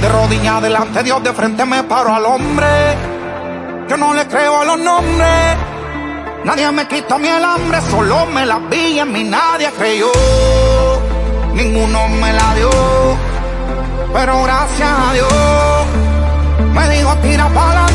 De rodillas delante Dios, de frente me paro al hombre. Yo no le creo a los nombres. Nadie me quitó mi hambre, solo me la vi y en mí nadie creyó. Ninguno me la dio, pero gracias a Dios me dijo tira pa'lante,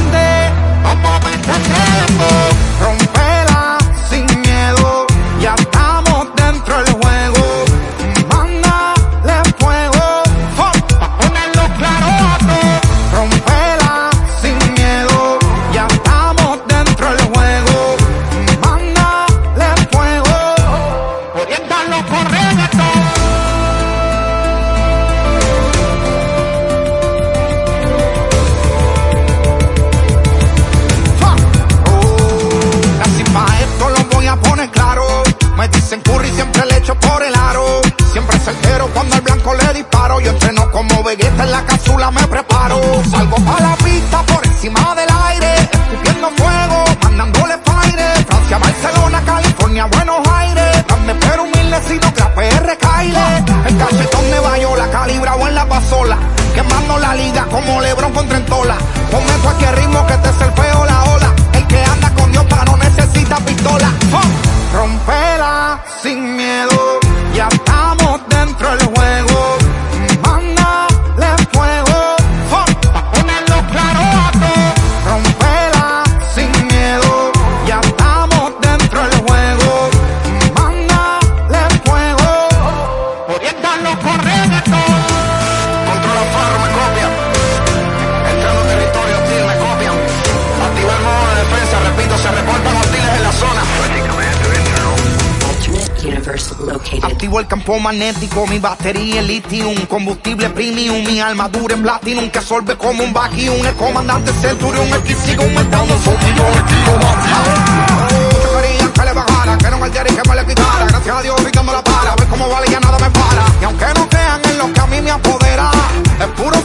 curry, siempre le echo por el aro. Siempre certero cuando al blanco le disparo. Yo entreno como Vegeta en la cápsula, me preparo. Salgo pa' la pista por encima del aire. Escupiendo fuego, mandándole fire. Francia, Barcelona, California, Buenos Aires. Dame pero humilde si no que la PR caile. El cachetón de Bayola, calibrado en la pasola. Quemando la liga como Lebron con Trentola. Ponme el ritmo que te feo Sin miedo. Ya estamos dentro del juego. Mándale fuego. Pa' ponerlo claro a todos. Rompela sin miedo. Ya estamos dentro del juego. Mándale fuego. Orientalo por reggaetón. Activo el campo magnético, mi batería es litium, combustible premium, mi armadura en platinum que absorbe como un vacuum. El comandante Centurion, el que sigue aumentando, son yo quería que le bajara, que no me que me le quitara. Gracias a Dios, picando la para, a ver cómo vale, ya nada me para. Y aunque no crean en lo que a mí me apodera, es puro